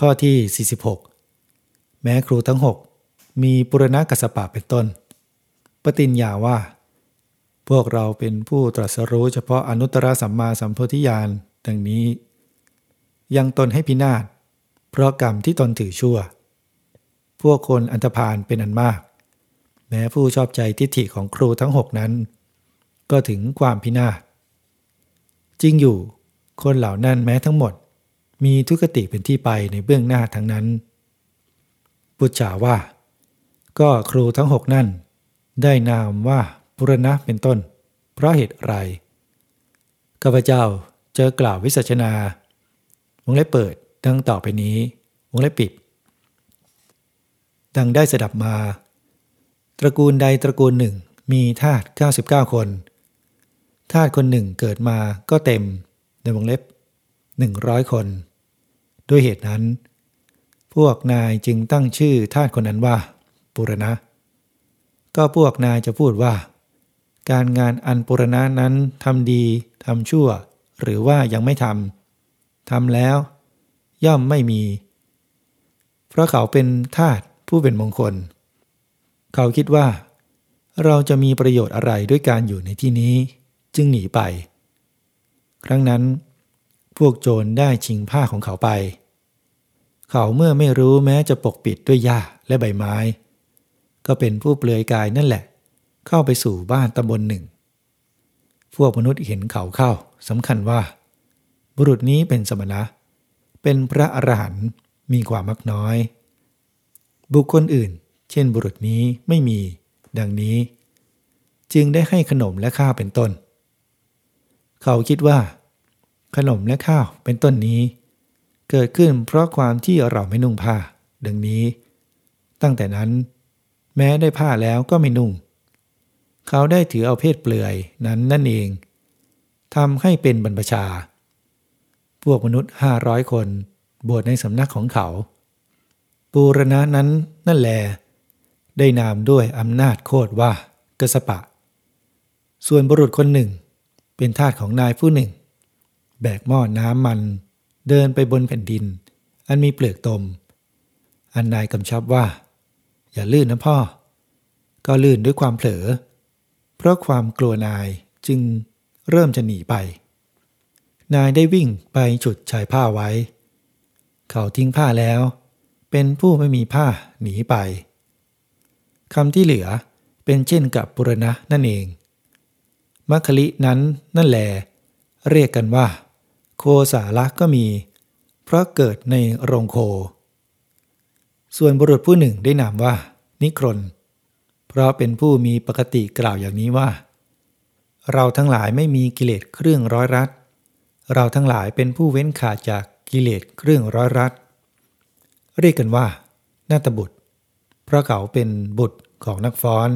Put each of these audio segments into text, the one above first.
ข้อที่ 46 แม้ครูทั้ง 6 มีปุรณะกัสปะเป็นต้น ปฏิญญาว่า พวกเราเป็นผู้ตรัสรู้เฉพาะอนุตตรสัมมาสัมโพธิญาณดังนี้ ยังตนให้พินาศ เพราะกรรมที่ตนถือชั่ว พวกคนอันธพาลเป็นอันมาก แม้ผู้ชอบใจทิฏฐิของครูทั้งหกนั้น ก็ถึงความพินาศจริงอยู่ คนเหล่านั้นแม้ทั้งหมด มีทุกติเป็นที่ไปในเบื้องหน้าทั้งนั้นปุจฉาว่า ก็ครูทั้งหกนั่น ได้นามว่าปุรณะเป็นต้น เพราะเหตุไรข้าพเจ้าเจอกล่าววิสัชนาวงเล็บเปิดดังต่อไปนี้วงเล็บปิด ดังได้สดับมา ตระกูลใดตระกูลหนึ่งมีทาส99 คน ทาสคนหนึ่งเกิดมาก็เต็มในวงเล็บ 100 คน ด้วยเหตุนั้น พวกนายจึงตั้งชื่อทาสคนนั้นว่า ปุรณะ ก็พวกนายจะพูดว่า การงานอันปุรณะนั้นทำดีทำชั่ว หรือว่ายังไม่ทำทำแล้ว ย่อมไม่มี เพราะเขาเป็นทาสผู้เป็นมงคล เขาคิดว่า เราจะมีประโยชน์อะไรด้วยการอยู่ในที่นี้ จึงหนีไป ครั้งนั้น พวกโจรได้ชิงผ้าของเขาไป เขาเมื่อไม่รู้แม้จะปกปิดด้วยหญ้าและใบไม้ ก็เป็นผู้เปลือยกายนั่นแหละ เข้าไปสู่บ้านตำบลหนึ่ง พวกมนุษย์เห็นเขาเข้าสำคัญว่า บุรุษนี้เป็นสมณะ เป็นพระอรหันต์มีความมักน้อย บุคคลอื่น เช่นบุรุษนี้ไม่มี ดังนี้ จึงได้ให้ขนมและข้าวเป็นต้น เขาคิดว่า ขนมและข้าวเป็นต้นนี้ เกิดขึ้นเพราะความที่เราไม่นุ่งผ้า ดังนี้ ตั้งแต่นั้น แม้ได้ผ้าแล้วก็ไม่นุ่ง เขาได้ถือเอาเพศเปลือยนั้นนั่นเองทำให้เป็นบรรพชา พวกมนุษย์ห้าร้อยคนบวชในสำนักของเขา ปูรณะนั้นนั่นแล ได้นามด้วยอำนาจโคดว่ากสปะ ส่วนบุรุษคนหนึ่ง เป็นทาสของนายผู้หนึ่ง แบกหม้อน้ำมัน เดินไปบนแผ่นดิน อันมีเปลือกตม อันนายกำชับว่า อย่าลื่นนะพ่อ ก็ลื่นด้วยความเผลอ เพราะความกลัวนายจึงเริ่มจะหนีไป นายได้วิ่งไปจุดชายผ้าไว้ เขาทิ้งผ้าแล้ว เป็นผู้ไม่มีผ้าหนีไปคำที่เหลือเป็นเช่นกับปุรณะนั่นเองมัคคลินั้นนั่นแหลเรียกกันว่า โคสาระก็มี เพราะเกิดในโรงโค ส่วนบุรุษผู้หนึ่งได้นามว่า นิครน เพราะเป็นผู้มีปกติกล่าวอย่างนี้ว่า เราทั้งหลายไม่มีกิเลสเครื่องร้อยรัด เราทั้งหลายเป็นผู้เว้นขาดจากกิเลสเครื่องร้อยรัด เรียกกันว่านาตบุตร เพราะเขาเป็นบุตรของนักฟ้อน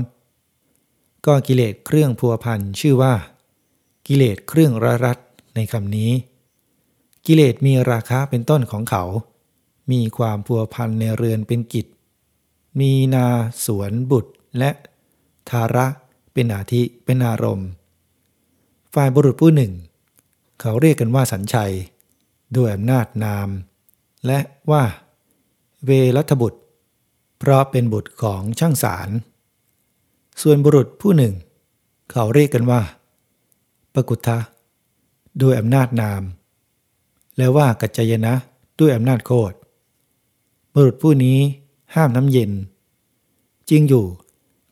ก็กิเลสเครื่องพัวพันชื่อว่า กิเลสเครื่องร้อยรัดในคำนี้ กิเลสมีราคาเป็นต้นของเขา มีความพัวพันในเรือนเป็นกิจ มีนาสวนบุตรและทาระเป็นอาทิเป็นอารมณ์ ฝ่ายบุรุษผู้หนึ่ง เขาเรียกกันว่าสัญชัย ด้วยอำนาจนาม และว่า เวรัตบุตร เพราะเป็นบุตรของช่างสาร ส่วนบุรุษผู้หนึ่ง เขาเรียกกันว่า ปกุทะด้วยอำนาจนาม และว่ากัจจยนะด้วยอำนาจโคดบุรุษผู้นี้ห้ามน้ำเย็น จริงอยู่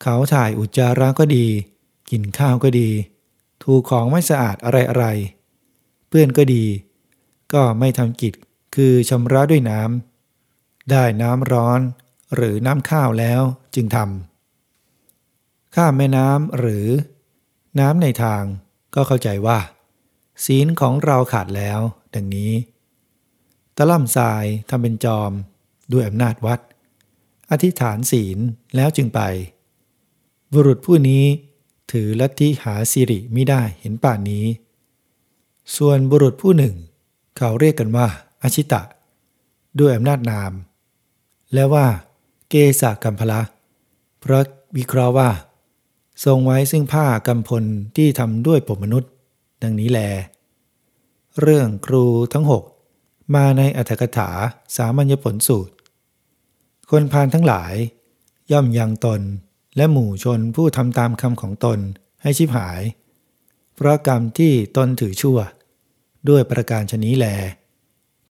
เขาถ่ายอุจจาระก็ดี กินข้าวก็ดี ถูของไม่สะอาดอะไรอะไร เพื่อนก็ดี ก็ไม่ทำกิจคือชำระด้วยน้ำได้น้ำร้อนหรือน้ำข้าวแล้วจึงทำข้ามแม่น้ำหรือ น้ำในทางก็เข้าใจว่า ศีลของเราขาดแล้ว ดังนี้ ตะล่ำทรายทำเป็นจอม ด้วยอำนาจวัด อธิษฐานศีลแล้วจึงไป บุรุษผู้นี้ถือลัทธิหาสิริไม่ได้เห็นป่านนี้ ส่วนบุรุษผู้หนึ่ง เขาเรียกกันว่าอาชิตะ ด้วยอำนาจนาม และว่าเกสากัมพละ เพราะวิเคราะห์ว่า ทรงไว้ซึ่งผ้ากำพลที่ทำด้วยผมมนุษย์ ดังนี้แล เรื่องครูทั้งหกมาในอัธกถาสามัญญผลสูตร คนพานทั้งหลาย ย่อมยังตนและหมู่ชนผู้ทำตามคำของตนให้ชิบหาย เพราะกรรมที่ตนถือชั่ว ด้วยประการชนี้แล